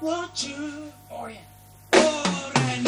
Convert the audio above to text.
want you. Oh, yeah. Oh,